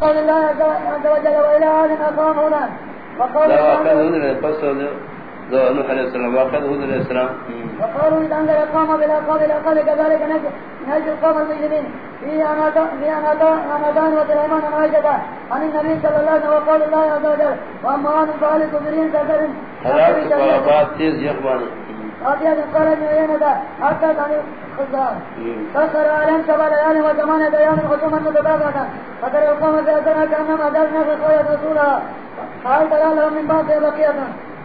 قول الله عز وجل وإلى عاد أقام هنا وقول دا واقع الله هود علیہ پس دا نوح علیہ السلام واقع هود علیہ السلام وقالوا إذا أنزل القوم بالأقام الأقل كذلك نجد نجد القوم المجرمين في أنادان وسليمان وعائشة عن النبي صلى الله عليه وسلم وقول الله عز وجل وأما عن فعل كبرين كثر حالات سفارات تیز یخبانی آتيات قال ابن عيينة حتى عن الخزار فسر عليهم سبع ليال وثمانية أيام خصوما متتابعة فترى القوم تأثرنا كأنهم أدرنا في خوية رسولها قال ترى لهم من بعض بقية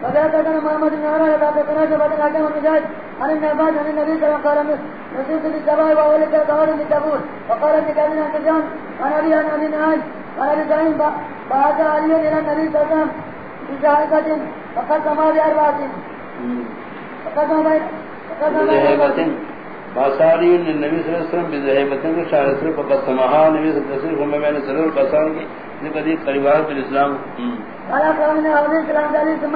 فذات كان محمد بن عمر بعد تناجب بعد الحكم المجاهد عن ابن عباس عن النبي صلى الله عليه وسلم. نسيت بالسبع وأولك تعالى بالتبور وقال ابن كابين عن تجان عن أبي عن أبي نعاج. عن أبي سعيد بعث علي إلى النبي صلى الله عليه وسلم. بشهادة فقد سما بأربعة فقد سما بذہیبتن باساری النبی صلی اللہ علیہ وسلم بذہیبتن کو شاہد صرف فقط سماحا نبی صلی اللہ علیہ وسلم ہمیں میں سرور قصان کی ذکر دی بالاسلام قال أخبرني أبي السلام دليل ثم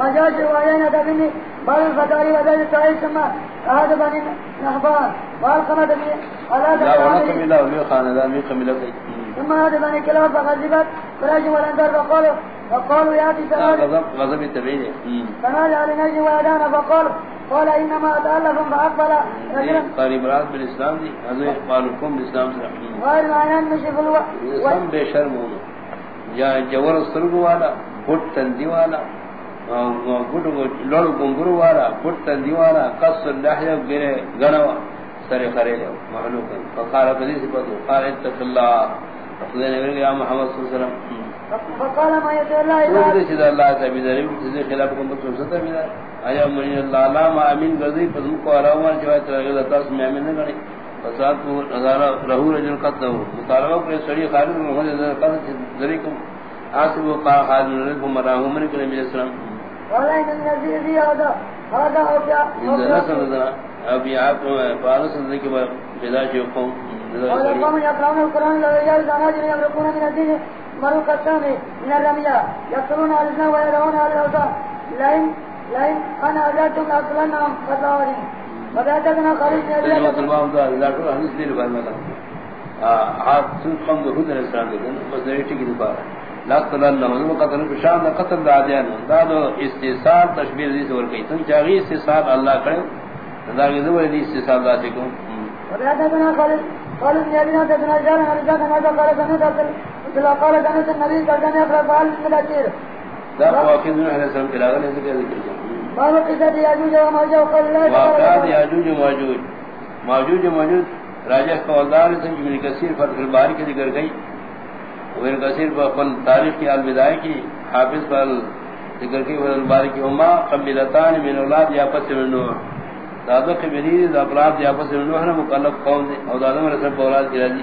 مجاج وعينا دبني بار الفتاري وزيد السعيد ثم نحبان لا خاندان بھی قبلہ کی ثم أهد بني كلاب فغزبت فرج والأندار فقالوا فقالوا يأتي سلام غضب غضب تبعید فنادى على نجي وأدانا فقال قال إنما أتألف فأقبل رجلا قریبات بالاسلام دی حضر اقبالکم بالاسلام سے غير العيان مشف الوقت سم بے شرم ہونا یا جور سرگ والا پٹ تندی والا گٹ لڑ گنگرو والا پٹ تندی والا قص اللحیہ گرے گنوا سر خرے لے محلوک فقال قدیس پتو قال اتق اللہ. فضل نبی یا محمد صلی اللہ علیہ وسلم فقال ما يتولى الله خلاف کو ستا من اللہ لا امین کو میں امین کرے فساد کو نظارہ رہو رجل مطالبہ سڑی خالد محمد آسب خالد مراهم من قال هذا هذا ان ذرا ابي آپ فارس کے بعد بلا جو قوم قال القوم يقرؤون القرآن لا رجال زناجر يمرقون من الدين. مروق الثاني من الرمية يقتلون الإسلام ويدعون على الأوثان لئن لئن أنا أجلتم لأقتلنهم فتاورين وذاتنا خالد بن أبي تجمع بكر المام دا لا تو حدیث دے بعد میں آپ سن قوم دو حضرت السلام دے بس ریٹی کی بات لا تلن نو قتل شان دا قتل دا دیان دا دو استثار تشبیہ دی اور کئی. تم چاہیے استثار اللہ کرے دا دو دی استثار دا کو وذاتنا خالد خالد بن أبي بكر بن أجار عن رجال هذا قال سنة أصل قال النبي قال من السلام قصة ماجوج ماجوج۔ راجہ قولدار سے ابن کثیر فتح الباری کے ذکر گئی۔ ابن کثیر پر تاریخ کی الوداع کی حافظ پر ذکر کی فتح الباری کی اما من اولاد یاپس من نوح۔ دادو دا اولاد یاپس من نوح مکلف قوم دے۔ اور دادو اولاد کی راضی۔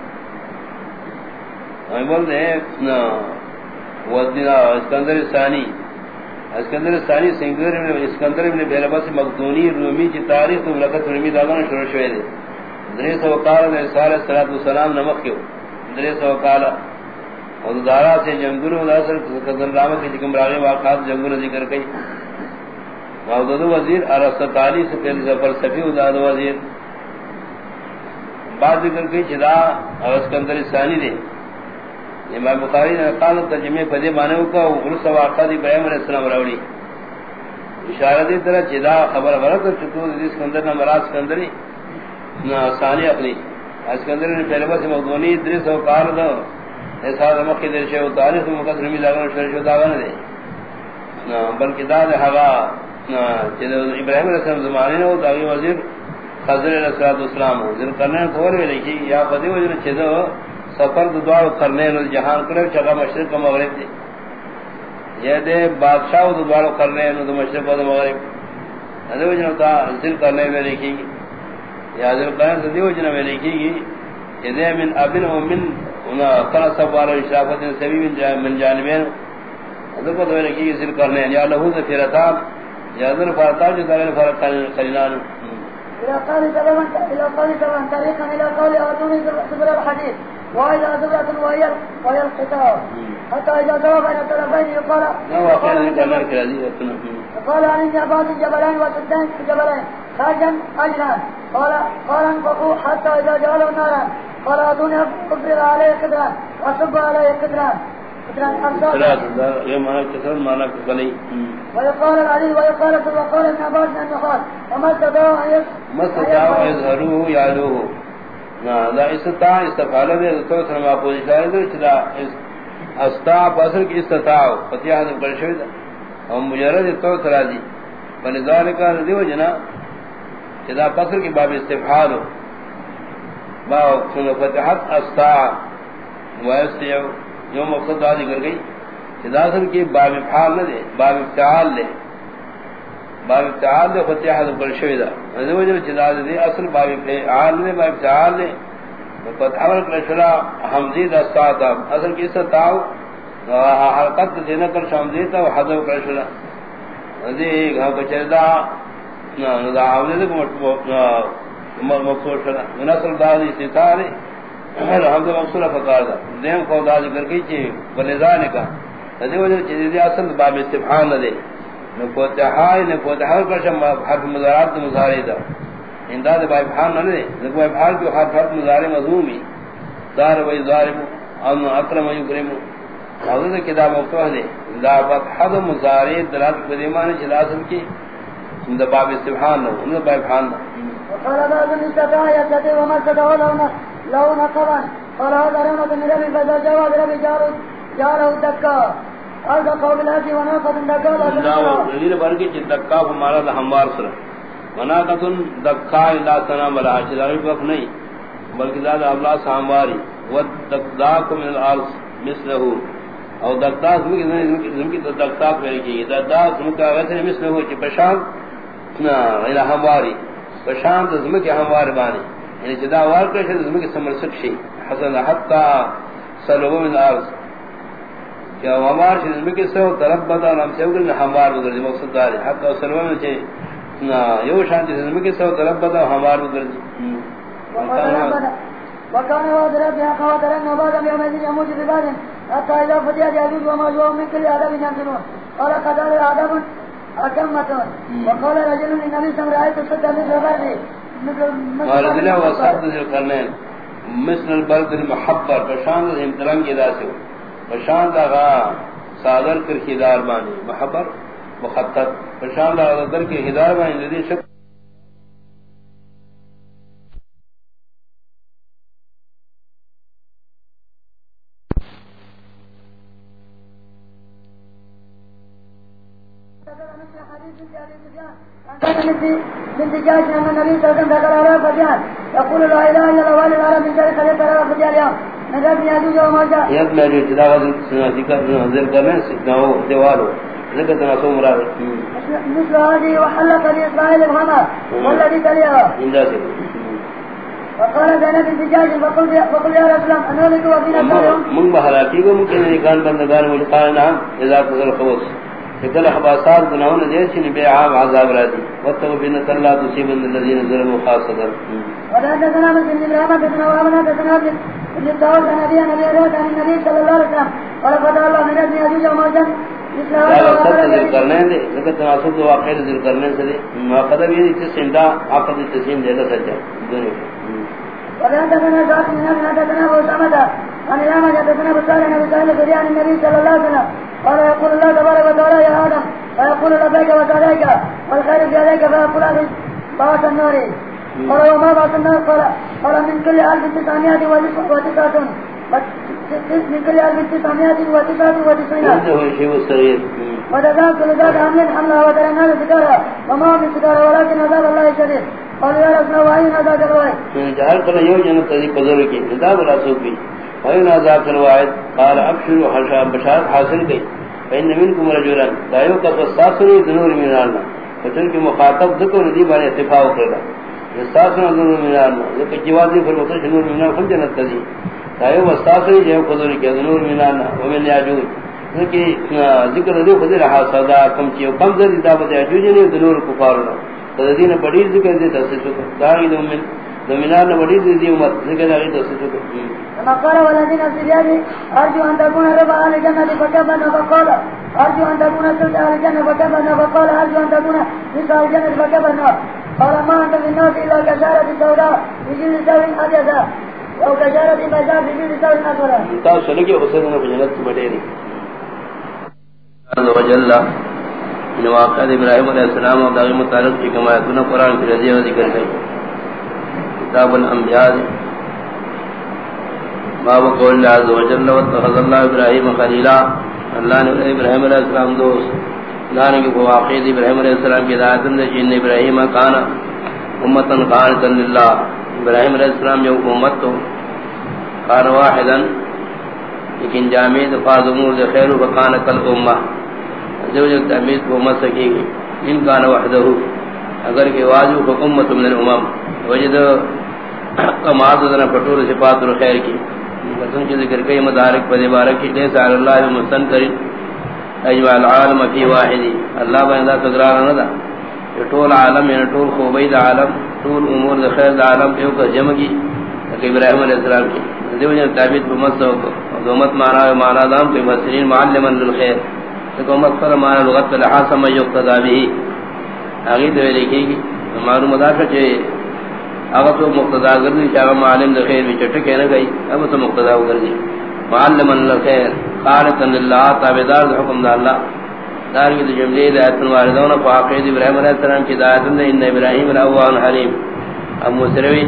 ہم بول دے اسکندر ثانی۔ اسکندر ثانی سنگر میں، اسکندر ابن بیربس مقدونی رومی کی تاریخ تو لقت رومی داغن شروع شوئے دے۔ درے سو قال نے علیہ الصلوۃ والسلام نمک کیو درے سو قال اور دارا سے جنگل و داسر قدر رام کے جکم راغے واقعات جنگل ذکر کئی اور موجود وزیر ارس تعالی سے پہلے زفر صفی و وداد وزیر۔ بعد ذکر کئی چدا اور اسکندر ثانی دے۔ امام بخاری نے قال ترجمے پدے معنی کا غرس واقعہ دی ابراہیم علیہ السلام راوی اشارہ دی طرح چدا خبر غلط چتو دی اسکندر نہ مراد اسکندری نہ ثانی اپنی اسکندر نے پہلے بس مغدونی ادریس و قال دو ایسا مکہ دل شے تاریخ مقدر می لاگن شر شو داغن دے نہ بلکہ دا ہوا چدا ابراہیم علیہ السلام زمانے نے داغی وزیر خضر علیہ السلام ذکر کرنے تھوڑے لکھی یا پدی وجہ چدا سفر دو دوار کرنے نو جہان کرے چگا مشرق و مغرب دی یہ دے بادشاہ دو دوار کرنے نو مشرق و مغرب۔ ادے وجہ تا ذکر کرنے میں لکھی گی۔ یا ذکر کرنے سے دی وجہ میں لکھی گی۔ یہ من ابن و من انہا قرص سوار اشرافت سبی من جانبین۔ ادھے ذکر تو نے کی ذکر کرنے یا لہو ذکرتا یا ذر فرتا جو دار فرق قلنان الى قال سلام الى قال سلام طريقا الى قول اعطوني زبر الحديث وإذا زبرة وهي وهي القتال. حتى إذا ذهب إلى الطرفين يقال قال عن الجبال جبلين وسدين جبلين. خارجا أجلا قال قال انفقوا حتى إذا جعلوا نارا قال أعطوني أفرغ عليه قدرا وأصب عليه قدرا ويقال العلي ويقال وقال ابن عباس ان قال وما استطاعوا استطاعوا يظهروه يعلوه. استطاع دے تو دے، چلا اصل کی استطاع ہاں ہم مجرد تو دی۔ ذالک دیو جنا چلا کی باب استفعال با فتحت جو مقصد گئی کی باب فعال نہ دے، باب افتعال لے باب افتعال دے فتح حضر پر شویدہ مجھے وجہ جداز دے اصل باب افتعال لے باب افتعال لے فتح حضر شلا حمزی دا ساتا اصل کی ستاو حلقت دینا کر شامزی تا حضر پر شلا دے گھا بچر دا دا حمزی دا مقصود شلا نصر دا دی ستارے اگر ہم تو مقصود فقار دا دیم کو دا ذکر کی چی بلزان کا ادی وجہ چیز دی اصل باب استفحان دے نو فتحائی نو فتحائی پر حرف مزارات مزاری دا. انداد باب حان نہ دے، نو باب حان کی حرف حرف مزاری مضمومی. دار و ظالم ان اکرم یکرم. حضرت کتاب مفتوح دے. دا فتح دا مزاری دلات قدیمان جلاسم کی؟ دا باب استفحان نو ان باب حان نو. وقال بعض الاستطاع يستطيع وما استطاع لونه لو نقبا قال هذا رحمة من ربي فإذا جواد ربي جاره جاره دكا. هذا قول الهدي وناقة دكا لا تنسوا غير برقي جد دكا فمارا دا هموار سر. وناقة دكا إلا سنا ملا. عشداري بف نہیں. بلکہ ذات اللہ سامواری ودکداک من الارض مثله او دکداک زمکی دکداک میرے کی دکداک زمکا غیثر مثله چی پشام نا الہ ہمواری. پشام زمکی ہموار بانی. یعنی جدا وار کرے زمین کی سمر سکشی حسن حتی سلوہ من آرز وامار چھے زمین کی سو طرف بدا نام سے اگر ہموار بدر جی مقصد داری حتی سلوہ من چھے یو شانتی زمین کی سو طرف بدا ہموار بدر جی وكان وعد ربي أخوات لنا بعد يومئذ يموت ببعض حتى إذا فتح جاجوز ومجوع من كل عذاب ينزلون قال قد هذا عذاب أكمة وقال رجل الله عليه وسلم مثل بردي اور دلہ و صحب ذکر کرنے مثل البرد المحبر پشان دا امتران کی دا سے پشان دا غا صادر کر خدار بانی محبر، مخطط. پشان دا غا کی خدار بانی لدی شک من دجاج ان النبي صلى الله عليه وسلم ذكر على فجان يقول لا اله الا الله والي العالم من ذلك خليفه على فجان اليوم نجد ياجوج وماجوج يبنى جداغ ذكر ذكر كمان سكنه دوالو ذكر تناسو مراد۔ مثل هذه وحلق لإسرائيل الغمى والذي تليها وقال زينب الدجاج فقل يا رسول الله أنه لك وفينا اليوم من بحراكي وممكن أن يكون بندگان مجقال نعم إذا قدر الخبص فكل حباسات بناون ديش نبي عام عذاب رادي واتقوا بنا الله تصيبن الذين ظلموا خاصة وحدثنا مسلم بن ابراهيم حدثنا وابن حدثنا ابن ابي عن ابي هريره عن النبي صلى الله عليه وسلم. فتح الله من ابن هذا ذکر کرنے دے ذکر تناسب تو واقع ذکر کرنے سے دے مقدم یہ کہ سندا عقد تسلیم دے دا سجا. دونوں وحدثنا ذات من ابو سعد عن الامام حدثنا ابو سعد عن ابي سعد عن النبي صلى الله عليه وسلم. قال يقول الله تبارك وتعالى يا آدم فيقول لبيك وسعديك والخير في عليك فيقول هذه بعث النار قال وما بعث النار قال قال من كل ألف تسعمائة وتسعة من كل ألف تسعمائة وتسعة وتسعين وتذاك لذات عمل حملها وترنها بسكارها وما هو بسكارها ولكن عذاب الله شديد قال يا رسول الله وعين عذاب الواحد جهر قلنا يوم جنة تذيب بذلك عذاب الرسول بي وعين عذاب قال ابشروا حرشا بشارت حاصل گئی فإن منكم رجلا۔ لا يوقف الساسر ذنور من الله کی مخاطب ذکر ندی بانی اتفاق کرنا الساسر ذنور من الله ذکر جوازی فرمتش نور من الله خل جنت تذی لا يوقف الساسر جہاں قدر کیا ذنور من الله ومن يعجوز ذکر دے خود رہا صدا کم چیو کم زر دا بتا جو جنے دنور کفارنا تدین بڑی ذکر دے تاسے شکر۔ دائی دومن دومنار نے بڑی دی امت ذکر دائی تاسے شکر۔ كما قال والذين سجادي ارجو ان تكون ربا اهل الجنه فكبنا فقال ارجو ان تكون سلطة اهل الجنه فكبنا فقال ارجو ان تكون نساء الجنه فكبنا قال ما انت في الناس الا كشارة السوداء في جلد سوء ابيض او كشارة بيضاء في جلد سوء اسود. تا سنگے حسین نے جنت بڑے عز وجل ان واقع ابراہیم علیہ السلام اور داغی متعلق کی کمایتون قرآن کی رضی و ذکر گئی کتاب الانبیاء باب قول اللہ عز وجل واتخذ اللہ ابراہیم خلیلا اللہ نے ابراہیم علیہ السلام دوست. لانے کی واقع ابراہیم علیہ السلام کی دعاتن دے جن ابراہیم کانا امتا قانتا للہ۔ ابراہیم علیہ السلام جو امت تو کان واحدا، لیکن جامع دفاظ امور دے خیر و کان کل امہ۔ زوج تعمید کو امت سکے گی ان کان وحدہ۔ اگر کہ واجو کو امت من الامم۔ وجد کماز دنا پٹور صفات الخير کی۔ قسم کی ذکر کئی مدارک پر بارک کی دے سال اللہ مستنکر اجمع العالم فی واحد. اللہ بندا تقرار نہ دا ٹول عالم یعنی ٹول خوبید عالم ٹول امور دا خیر دا عالم پیو کا جمع کی کہ ابراہیم علیہ السلام. کی دیو جن تعبیر کو مت سو مت مانا مانا دام کہ مسرین معلما للخير. تو مقصد مانا لغت لحاظ سمجھ یقتدا بھی آگی تو یہ لکھے گی معلوم ادا کہ اگر تو مقتدا گردی چاہا معلم دے خیر بھی چٹک ہے نہ گئی اب تو مقتدا گردی معلم الخیر خالقا للہ تابدار دے حکم دا اللہ. دار کی جملے دے ایتن واردون فاقید ابراہیم علیہ السلام کی دا دایتن دے ان ابراہیم الاوان حلیم. اب مسروی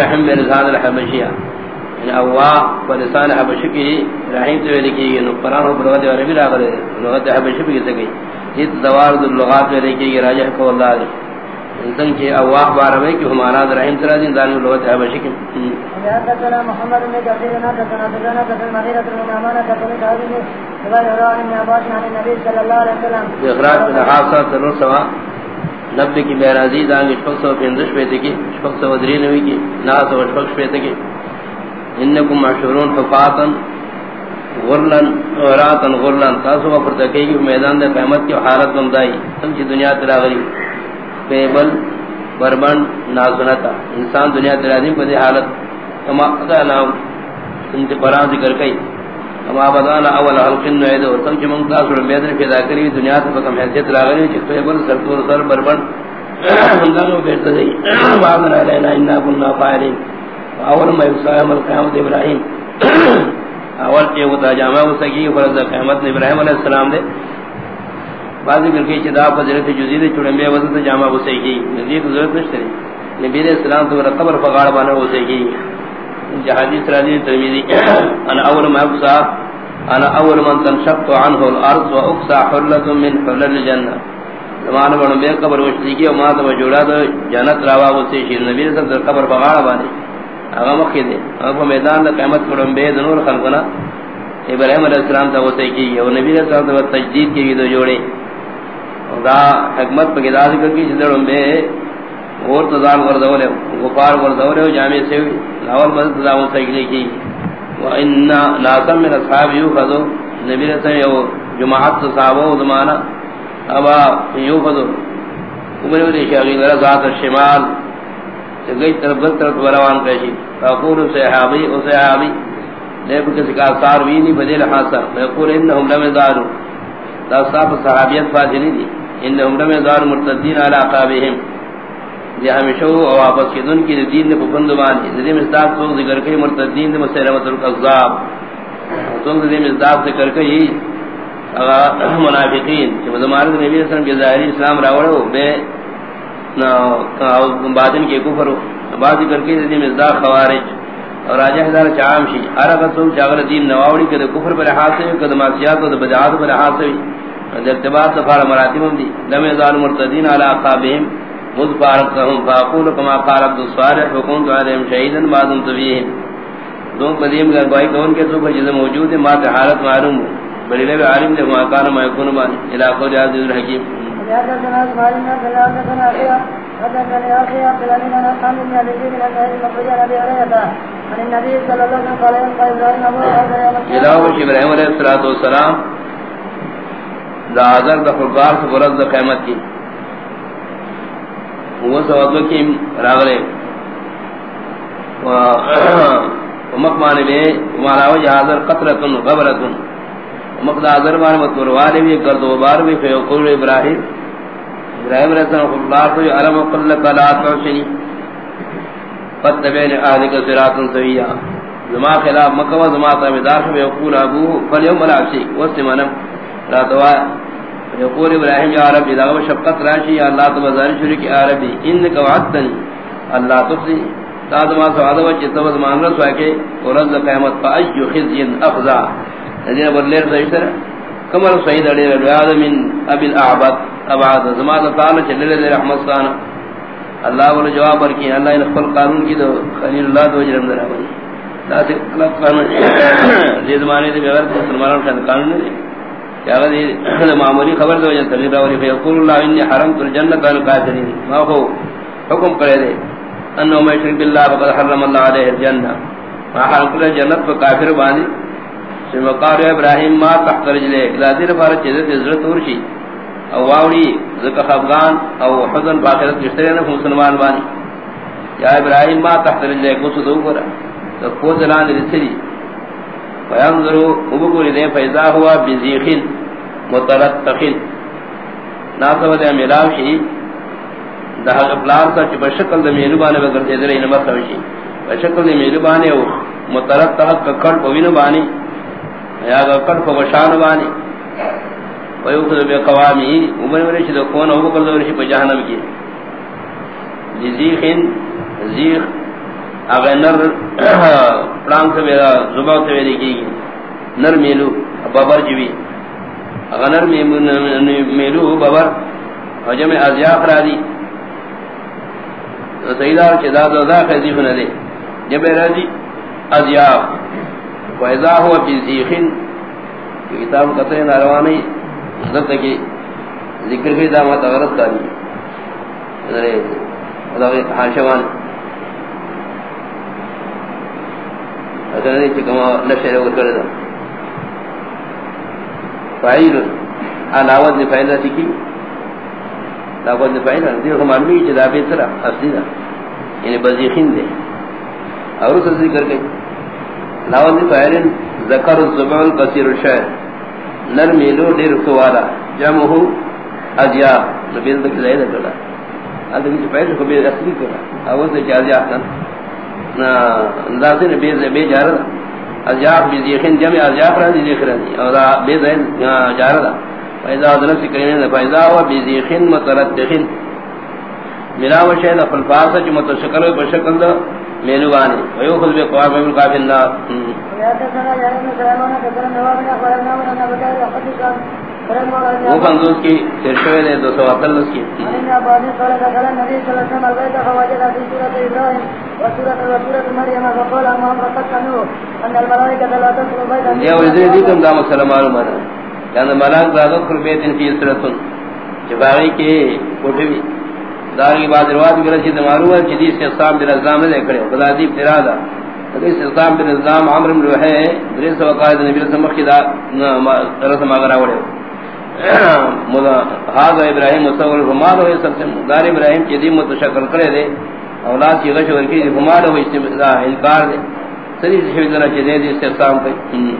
رحم برزان الحبشیہ ان اوا ولسان حبشی کی رحیم تو لکھی گئی، نو قران و عربی لا لغت حبشی کی سے گئی. یہ دوار لغات میں لکھی گئی راجہ کو اللہ نے انسان کے اوا بار میں کہ ہمارا رحیم ترا دین دان لغت حبشی کی محمد نے ہیں نا کہ نا کہ کہ مدینہ میں امانہ کا تو کہا ہے کہ روان میں عباس نے نبی صلی اللہ علیہ وسلم۔ اخراج من حاصل ضرور سوا نبی کی معراجی دان کی شخص و پندش پیتے کی شخص و دری نوی کی ناس و شخص پیتے کی۔ انکم معشورون حفاظا غرلن وراتن غرلن تاسو پر تکی کی میدان دے قیمت کی حالت بندائی سمجھی دنیا تلا غریب پیبل بربن نازنتا۔ انسان دنیا تلا دیم پر حالت۔ کما ادا نام انت قرآن ذکر کئی۔ کما بدانا اول حلقن نویدو سمجھی منگتا سر میدن پیدا کری، دنیا تا کم حیثیت لا غریب چک پیبل سرطور سر بربن ہندانو بیرتا دی۔ وعدنا لینا انا کننا فائلین۔ اول میں اسلام القیامت ابراہیم۔ اول کے وہ جامع وسگی فرض قیامت ابراہیم علیہ السلام دے۔ بعض کر کے چدا فضیلت جزید چڑمبے وزن جامع وسگی نبی کی ضرورت نہیں تھی نبی علیہ السلام تو قبر فغاڑ بنا وسگی جہادی سرادی ترمذی انا اول ما ابصا انا اول من تنشق عنه الارض واقصى حله من حلل الجنه زمان بن بے قبر وسگی ما تو جوڑا تو جنت راوا ہو وسگی نبی علیہ السلام قبر فغاڑ بنا اغا مخی دے۔ اغا میدان دا قیمت کرن بے دنور خلقنا ابراہیم علیہ السلام تا وسیع کی۔ اور نبی علیہ السلام تا تجدید کی دو جوڑے۔ دا حکمت پا گدا ذکر کی جدرن بے اور تزال وردولے غفار وردولے جامع سے لاول مدد تزا وسیع کی۔ وإنا ناسم من اصحاب یو خذو نبی علیہ یو جماعت صحابہ زمانہ، ابا یو خذو عمر علیہ شاگی ذات الشمال گئی طرف بل طرف روان کشی فاقول صحابی، او صحابی، لیکن کسی کا اثار بھی نہیں بدل حاصل۔ فاقول انہم لم دارو دا صاحب صحابیت فاضلی دی. انہم لم دار مرتدین علی اقابہم دی ہمیشہ او واپس کی دن کی دین نے پفندوان دی مصداق سوک ذکر کئی مرتدین دی مسلمت القذاب. سوک دی مصداق ذکر کئی منافقین. کہ مدمارد نبی صلی اللہ علیہ وسلم کی ظاہری اسلام راوڑے ہو بے باطن کے کفر بعض کر کے دین مزدا خوارج. اور راجہ ہزار چام شی۔ ہر قسم چاغر دین نواوڑی کے کفر پر حاصل کے دماسیات و بدعات پر حاصل در ارتباط سفار مراتب دی۔ لم یزال مرتدین علی اقابہم مذ فارقهم فاقول كما قال عبد الصالح وكنت عليهم شهيدا ما دمت فيهم دون قدیم کا گواہی کون کے سو جس موجود ہے ما حالت معلوم بڑے لے عالم نے ما کان ما يكون ما الى قول عزیز الحکیم۔ حدثنا اسماعيل بن عبد الله حدثنا اخي حدثني اخي عبد العزيز بن حامد بن ابي بن النهي المخرج عن ابي هريره عن النبي والسلام دا آزر دا خلقار سے برد دا قیمت کی۔ وہ سوادو کی راغلے۔ ومقمانے میں مانا وجہ آزر قطرتن، غبرتن۔ ومقد آزر مانا مطوروالی بھی کرد و بار بھی فیقول ابراہیم ابراہیم رسول خلقار کو علم قلق لا تعشنی قد تبین آدھک سراتن سویہ۔ زما خلاف مکہ زما تابدار ہے یقول ابو فلیوم العشی وسمنم لا دعا۔ یقول ابراہیم یا رب اذا شفقت راشی، یا اللہ تو بازار شروع کی عربی انک وعدتنی۔ اللہ تخزی۔ تاد ما سواد وجہ تو زمان رسوا کے ورز قیامت فاج خزي افزع الذين بلیر سیسر کمر سید علی رضا من ابي الاعبد ابعد زمان تعالی چلے رحمت سان اللہ نے جواب پر کی اللہ نے خپل قانون کی تو خلیل اللہ تو جرم درا بنی۔ زمانے سے بغیر مسلمانوں کا قانون نہیں۔ کیا غدی معمولی خبر دو جن تغیر اور یقول اللہ انی حرمت الجنہ الجنۃ القاتلین ما ہو، حکم کرے دے۔ انه ما يشرك بالله فقد حرم الله عليه الجنہ۔ ما حرم کل جنت پر کافر بانی۔ ثم قال ابراہیم ما تحت رجلے۔ الى دیر فارچ عزت عزت ورشی او واوڑی ذکر افغان او حزن باخرت جشترے نے مسلمان بانی. یا ابراہیم ما تحت رجلے کو سدو کرا تو فوزلان رسلی فینظرو ابکولی دے فیضا ہوا بزیخن مترتخن ناسو دے ملاو شی. دا حق پلار سا چی بشکل دے میلوبانے بگر تیدر این مطلب شی. بشکل دے میلوبانے او مترتخن ککڑ پوینو بانی. یا ککڑ پوشان بانی. ویوخذ بے قوامی عمر ورشی دو کون ابکل دو ورشی پا جہنم کی زیخن زیخ اگر نر پرانگ سے میرا زباو سے میری کی نر میلو، بابر جی جوی اگر نر میلو بابر۔ حجم ازیاق را دی۔ سیدار چدا دودا خیزیف ندے جب را دی ازیاق ویزا ہوا فی زیخن کتاب قطر ناروانی ذکر کی ذکر کی دامت غرط داری. حاشوان. اگر چکما نشے کر دا. علاوہ نے فائدہ سکی نے ہم اصلی دا. یعنی دے. اور اس ذکر گئی لاوہ نے ذکر الزبع الشعر نر میلو دیر سوالا جمعہ ازیا نبیل تک زائدہ کرا اگر کسی فائل کو بے اصلی کرا اور سے چاہزیا احسن. اندازن بے بے جار ازیاف بی ذیخن جمع ازیا ازیاف را ذیخن اور بے ذین جار دا فیضا ادنس کرنے دا. فیضا ہوا بی ذیخن متردخن ملا و شہد فالفاسا چی متشکل و بشکل دا. مینو بانے ویو خود بے قوام بے ملقاف اللہ وہ خندوز کی ترشوے دے دو سو اطلس کی. یہ وزیر دیکم دا مسئلہ معلوم ہے. یعنی کہ ملاک زادت کر بیتن فی اسرتن جباغی کے کوٹوی دار کی بعض رواد کی رسید معلوم ہے چیدی سے اصام بن ازام نے کھڑے خدا دیب ترادا حدیث اصام بن ازام عمر بن روحے دریس وقائد نبی رسم مخی دا رسم آگر آوڑے۔ هذا ابراہیم مصور فمال ہوئے سب سے دار ابراہیم کی دیم متشکل کرے دے، اولاد کی غش ورکی دی فمال ہوئے استمداء انکار دے۔ سری سے شوید ذرا چیزے دی استفسام پہ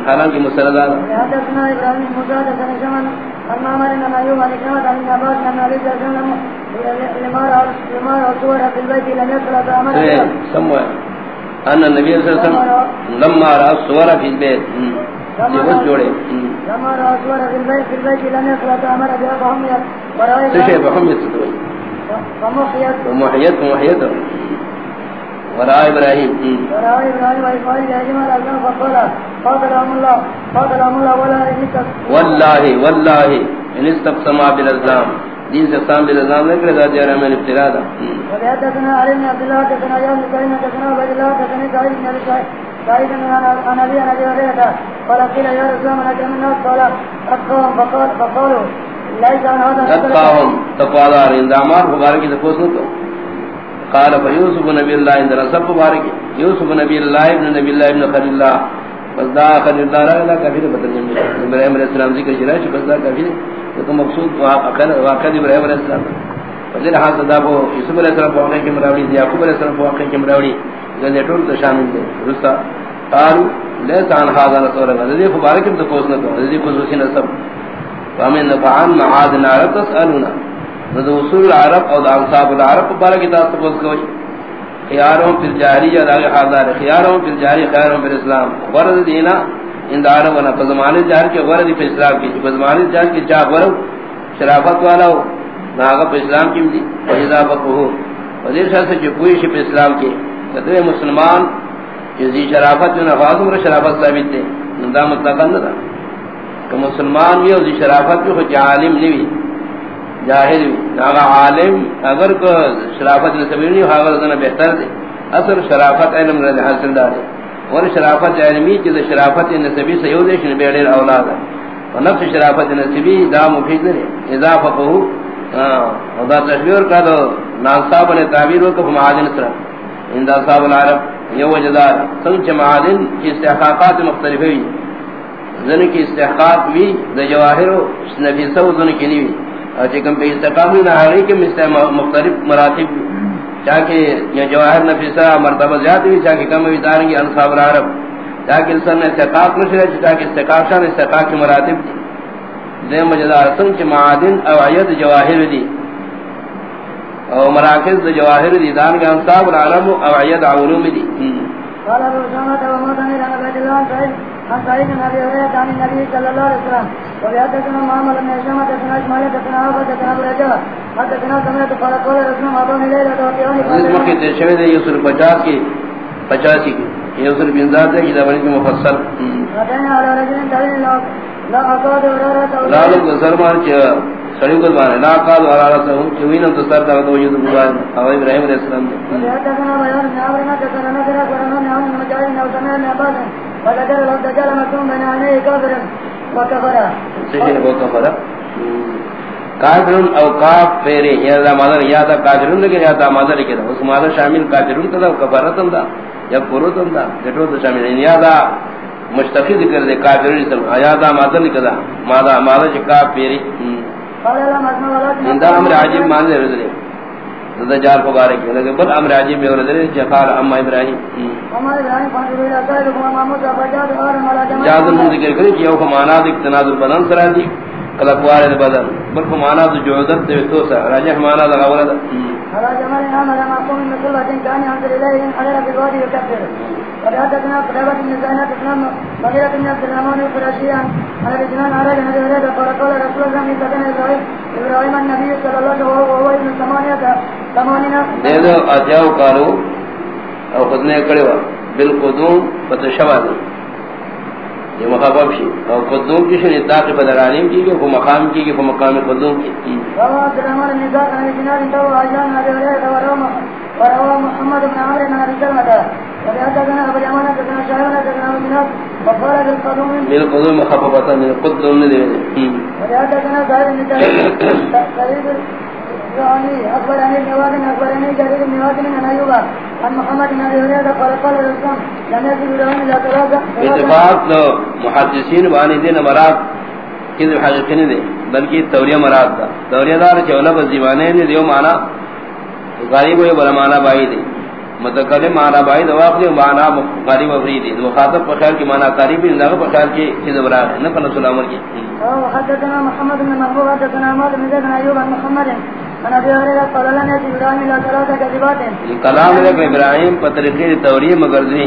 حالانکہ مسئلہ دار۔ حدثنا ابراہیم مجاد سن شمن اما مرنا ما يوم عليكم ان عباد من عليه السلام لما لما صور في البيت لم يصل بامر سمع ان النبي صلى الله عليه وسلم لما را صور في البيت یہ جوڑے لما را صور في البيت في البيت لم يصل بامر بهم سشے بهم يستوي ومحيت ومحيت ومحيت وراء ابراہیم وراء ابراہیم وإسماعيل يهجم الأزلام فقال قاتلهم الله قاتلهم الله ولا يهلك واللہ واللہ ان استقسما بالازلام دین سے اقسام بالازلام نے کرے دا دیارہ میں ابتلا دا۔ عبد الله عبد الله حدثنا سعيد بن ابي سعيد بن عن ابي عن ابي هريره قال قيل يا رسول الله الناس؟ قال هذا تقوادار اندامار مبارکی تفوس نکو قال فیوسف نبی اللہ اندر سب مبارکی یوسف نبی اللہ ابن نبی اللہ ابن اللہ را کافی دے بطر جمعی ابراہیم علیہ السلام ذکر دے تو مقصود واقع ابراہیم علیہ السلام فضل حاصل صدا کو یوسف علیہ السلام واقع کی مراوڑی، یعقوب علیہ السلام واقع کی مراوڑی گنے ٹول تو شامل دے۔ رسا قالوا ليس عن هذا رسول اللہ۔ الله الذي مبارك تفوز نہ الذي خصوصی نسب فمن نفعان معاد العرب تسالونا ذو اصول العرب او انصاب العرب مبارک تفوز کوئی خيارهم في الجاهليه لا حاضر خيارهم في الجاهليه خيارهم في الاسلام ورد دینا ان دار ونا زمانے جان کے ورد في اسلام کی زمانے جان کی چا ورد شرافت والا ہو۔ ناغا پہ اسلام کی دی وجدا بقو وزیر شاہ سے جو کوئی شپ اسلام کی کہتے مسلمان جزی شرافت میں نفاظ عمر شرافت ثابت دے ندا مطلق اندر کہ مسلمان بھی وزی جی شرافت بھی خوچ جی عالم نہیں جاہل بھی۔ ناغا عالم اگر کو شرافت نسبی نہیں حاغر دنا بہتر دے۔ اثر شرافت علم رضی حاصل دارے اور شرافت علمی چیز شرافت نسبی سیودے شن بیڑیر اولاد ونفس شرافت نسبی دا مفید دے اضافہ قہو دا تشبیر کا دو نانصاب نے تعبیر ہو کہ معادن سر۔ ان دا صاحب العرب یو وجدار سنچ معادن کی استحقاقات مختلف ہوئی۔ ذن کی استحقاق بھی دا جواہر نبی سو ذن کی نہیں اور چکم پہ استحقاق بھی نہ آگئی کہ مختلف مراتب بھی۔ چاکہ یہ جواہر نفیسہ مرتبہ زیادہ بھی چاکہ کم بھی دارنگی انصاب العرب چاکہ انسان نے استحقاق نشرے چاکہ استحقاق شان استحقاق کی مراتب دی. دے مجدار سنچ معادن او عید جواہر دی. او مراکز دی جواہر دی دان کے انصاب العالم او عید علوم دی. قال ابو سامة وموتني لنا بيت الله سعيد عن سعيد النبي ويات عن النبي صلى الله عليه وسلم وبياتكنا محمد بن هشام تكنا اشمالة تكنا عوفة تكنا برجاء تكنا مکی ترشوی دے یسر پچاس کی پچاسی کی۔ یسر بنزاد دے جدا بنی کی مفصل۔ فتحنا على رجل تعليم لا أقاد ورارة لا لوگ سرمان چا سڑی کو بانے لا قال ورارت ہوں چوینم تو سر تاکت وجود بزان او ابراہیم علیہ السلام۔ دے وبياتكنا کافرون او کاف پیرے یا دا مادر یا دا کافرون لگے یا دا مادر لگے اس مادر شامل کافرون کدا کفرتم دا یا پروتم دا کٹو دا شامل. یا دا مشتقی ذکر دے کافرون سم یا دا مادر لگے دا. مادر مادر چ کاف پیری قال لا مسمى ولا ان دا امر عجیب مان دے. رضی دا جار مبارک لگے بل امر عجیب میں رضی چ قال اما ابراہیم. جاد ذکر کرے کہ یو مانا دیکھ تناظر بدن سرا دی. کلا قوار بدن بل کو مانا تو جودت دے تو سا. راجہ مانا لگا ولا على جمال عمل ما قوم من كل وجه كان ينظر إليه إن حضر في الوادي يكفر وبعدتنا قرابة من زينات إسلام مغيرة من عبد الرحمن القرشيا على رجلان على جنة هريرة قال قال رسول الله من سكن إبراهيم إبراهيم النبي صلى الله عليه وسلم وهو ابن ثمانية ثمانين دے دو اتیاو کارو او خود نے کڑے وا. بالقدوم فتشوا دی یہ مخابب شی۔ او قدوم کی شنی تاقی بدر علیم کی کہ وہ مقام کی کہ وہ مقام قدوم کی وهو عبد الرحمن بن عن تو عجان محمد بالقدوم بالقدوم مخاببتا من قدوم ندی وجاءتنا ظاهر من سعيد الزهري أخبرني ابن واد أخبرني جرير بن واد عن أيوب عن محمد بن أبي اتفاق دو محدثین بانی دین مراد کذ حقیقی دے بلکہ توریہ مراد دا توریہ دار چولا بس دیوانے نے دیو مانا غریب ہوئے بلا مانا بائی دے متکلم مانا بائی دو واقعی مانا غریب افری دے مخاطب پر خیال کی مانا قریب بھی نظر پر خیال کی کذ براد ہے نفل عمر کی۔ محمد بن محبوب حدثنا عماد بن أيوب عن محمد۔ کلام لے ابراہیم پر طریقے توریہ مگر دی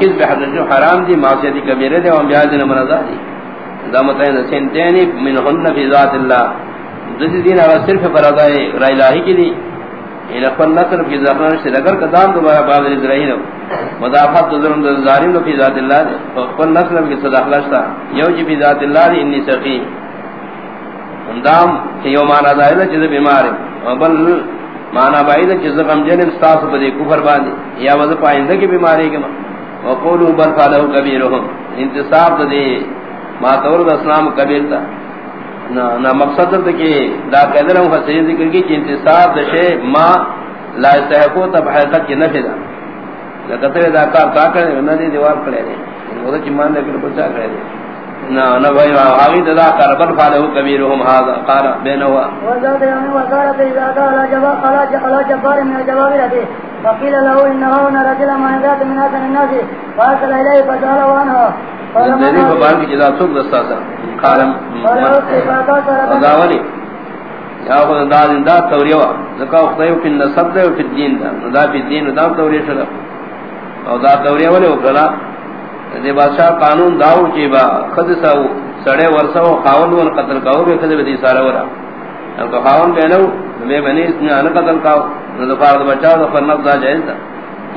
کذ بحضرت حرام دی، معصیت کبیرہ دے و بیاد نے منازع دی۔ دا متعین سنتین منہن فی ذات اللہ۔ ذی دین اگر صرف فرضائے رائے الہی کی دی ان اقبل نصر فی ذاکران سے لگر قدام دوبارہ باب ذرہین مدافعت ظلم ظالم فی ذات اللہ دے اقبل نصر فی صدق لشتا یو جی فی ذات اللہ دی، انی سقیم۔ اندام کہ یو مانا ظاہر چیز بیمار ہے بل مانا باید چیز غم جنم ستاس پدے کفر باندے۔ یا وضع پائندہ کی بیماری کے وقولوا بل فعلہ کبیرهم انتصاب دے۔ ما تورد اسلام کبیر تا۔ نا مقصد تا کہ دا قیدر ہم خسرین ذکر کی کہ انتصاب دا شے ما لا استحقو تا بحقیقت کی نفی دا۔ لکتر دا کار تا کرے نا دی دیوار کرے دے۔ وہ دا چی مان دے کر بچا کرے دے۔ نا نا بھائی حاوی تدا کربل فالہ کبیرہم هذا قال بینوا وذات يوم وقالت إذا قال جواب على على جبار من الجواب رده فقيل له إنه هنا رجل من ذات من أحسن الناس عنها قال ما ذری هذا؟ فبار کی جدا سوک دستا سا قال قال یا خود دا دا توریوا زکا خدای فی النسب و فی الدین دا۔ دا فی الدین دا توری شدا او دا توریوا ولی وکلا دے بادشاہ قانون داو چی با خد سا سڑے ورسا و خاون ون قتل کاو بے خد بدی سارا ورا. او تو خاون بینو بے بنی اس نے ان قتل کاو نو فارد بچاو دا فرنب دا جائز دا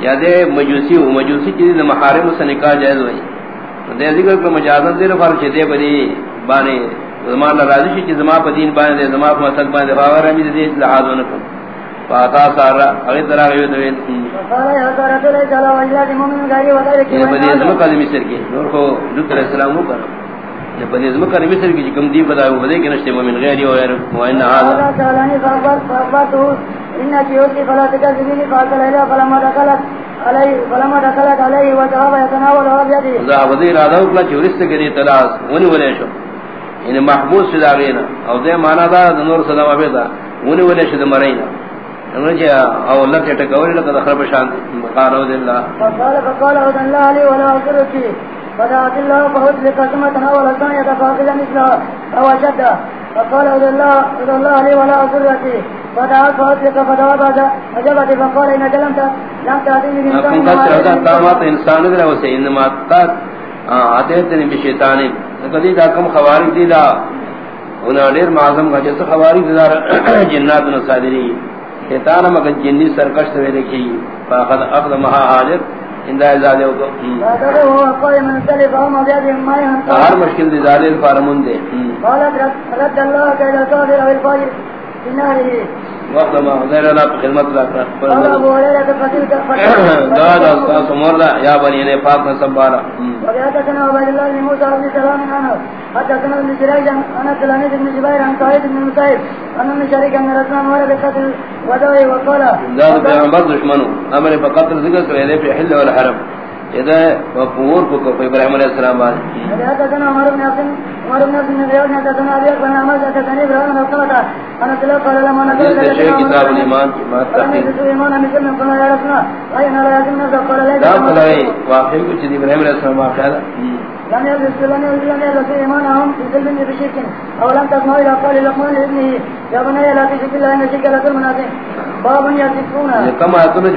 یا دے مجوسی و، مجوسی چیزی دا محارم سے نکاح جائز ہوئی دے ذکر کو مجازت دے رفار چی دے بدی بانی زمان راضی شي چې زما په دین باندې، زما په مسلک باندې باور امید دې لحاظ ونکړ فاتا سارا جل وجل المؤمن غير وغير یہ بنی زما کله مصر کې نور کو ذکر السلام وکړ یہ بنی زما کله مصر کې کوم دی پتا و دې کې نشته مومن غیر او غیر موین هذا قال تعالى فأخبر فأخبرته إنك يوتي فلا تكذبيني فأرسل إليه فلما دخلت عليه فلما دخلت عليه وذهب يتناول بيده ذا وزیر اعلی کلا چورست کې تلاش ونی ولې شو۔ ان محبوس شدا غینا او دې معنا دا د نور صدا ما بيدا ونی ولې شد مرینا نو او ته ټکول لکه د خراب شان قال او الله. فقال فقال عود الله لي ولا أصرك فدعت الله فهد لقسمة تناول الثانية فاقلا مثلها أشد. فقال عود الله عود الله لي ولا أصرك فدعت فهد لك فدعت أجبت فقال إن لم لم تأتيني من چرتا تامات انسان در وسے انما تا آتے تن بشیطان کدی دا کم خوارج دی دا انہاں ډیر معظم کا جس خوارج دار جنات نو صادری شیطان مگر جنی سرکش وی دیکھی فاخذ اخذ مها حاضر بيده ما ينقل ہر مشکل دی زالے فارمون دے قالت رد, او الفاجر وقت ما غیر اللہ پر خدمت دا دا استاد سمور دا یا بنی نے پاک موسى بن سلام عنه. حدثنا ابن جريج عن سلامة بن جبير عن سعيد بن المسيب عن ابن شريك ان رسول الله بقتل وداعي وقال دا پیغمبر دشمنو امر په قتل ذکر کرے دے په حل ولا حرم. اذا وقور کو کو ابراہیم علیہ السلام بعد. حدثنا عمر بن عبد عمر بن عبد الرياض حدثنا ابي بن عمر حدثنا ابراهيم بن قال انا تلا قال لما نزل بات قال کرتے رسول الله مثل من قال رسول الله. اين لا يزن قال لا دی ابراہیم علیہ السلام دا لم يلبس لم يلبس لم يلبس إيمانهم في سلم بشرك. أو لم تسمعوا إلى قول لقمان لابنه يا بني، لا تشرك الله إن شرك لظلم عظيم باب يصفون كما آیتوں میں